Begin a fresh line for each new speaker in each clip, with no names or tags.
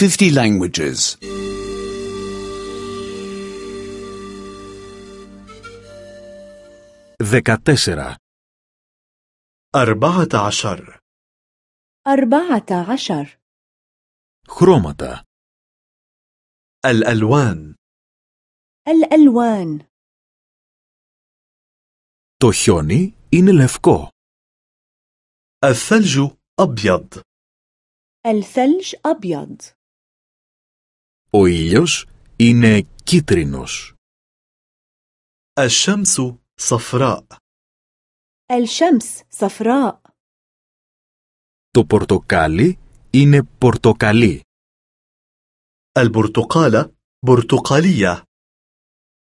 50 languages.
14.
أربعة عشر
أربعة عشر
Χρώματα.
الألوان
الألوان
Το χιόνι είναι λευκό.
الثلج أبيض
الثلج أبيض
Ο ήλιος είναι κίτρινος.
الشمس صفراء
الشمس صفراء
Το πορτοκάλι είναι πορτοκαλί.
البرتقالة برتقالية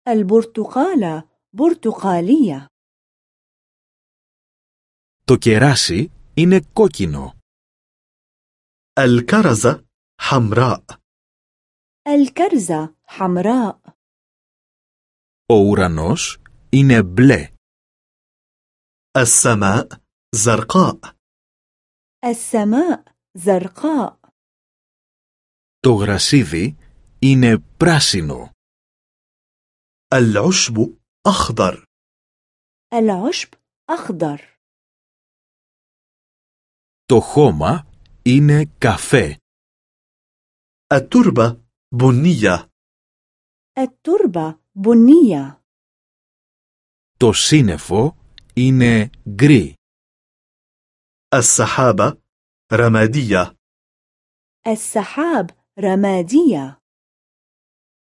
البرتقالة برتقالية
Το κεράσι είναι κόκκινο.
الكرزة حمراء
الكرزة حمراء
Ο ουρανός είναι μπλε.
السماء زرقاء
السماء زرقاء
Το γρασίδι είναι πράσινο.
العشب أخضر
العشب أخضر
Το χώμα είναι καφέ.
التربة بنية
التربة بنية
Το σύννεφο είναι γκρι.
السحابة رمادية
السحاب رمادية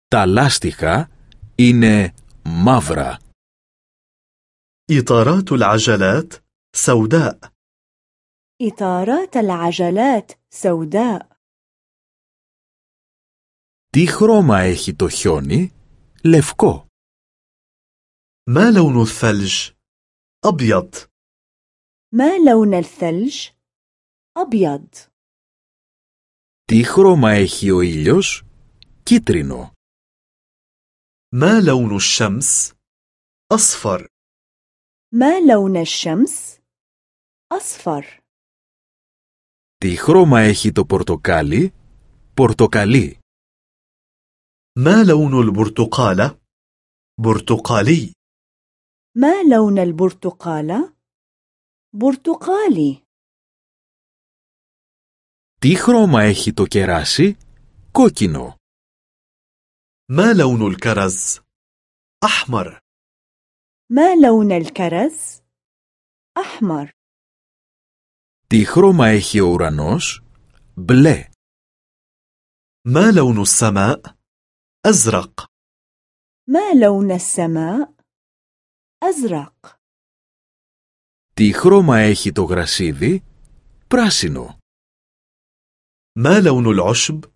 Τα λάστιχα είναι μαύρα.
إطارات العجلات سوداء
إطارات العجلات سوداء
Τι χρώμα έχει το χιόνι? Λευκό.
ما لون الثلج؟ أبيض
ما لون الثلج؟ أبيض
Τι χρώμα έχει ο ήλιος? Κίτρινο.
ما لون الشمس؟ أصفر
ما لون الشمس؟ أصفر
Τι χρώμα έχει το πορτοκάλι? Πορτοκαλί.
ما لون البرتقالة؟ برتقالي
ما لون البرتقالة؟ برتقالي
Τι χρώμα έχει το κεράσι? Κόκκινο.
ما لون الكرز؟ أحمر
ما لون الكرز؟ أحمر
Τι χρώμα έχει ο ουρανός? Μπλε.
ما لون السماء؟ أزرق
ما لون السماء؟ أزرق
Τι χρώμα έχει το γρασίδι? Πράσινο.
ما لون العشب؟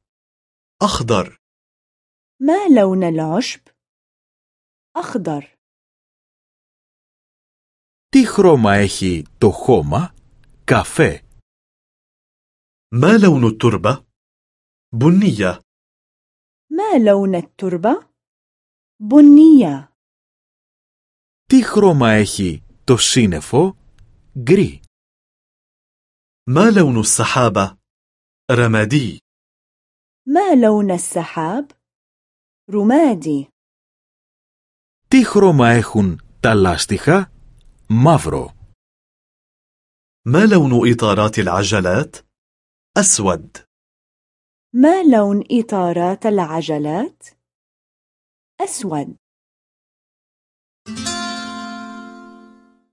أخضر
ما لون العشب؟ أخضر
Τι χρώμα έχει το χώμα? Καφέ.
ما لون التربة؟ بنية
ما لون التربة؟ بنية
Τι χρώμα έχει το σύννεφο? Γκρι.
ما لون السحابة؟ رمادي
ما لون السحاب؟ رمادي
Τι χρώμα έχουν τα λάστιχα? Μαύρο.
ما لون إطارات العجلات؟ أسود
ما لون إطارات العجلات؟ أسود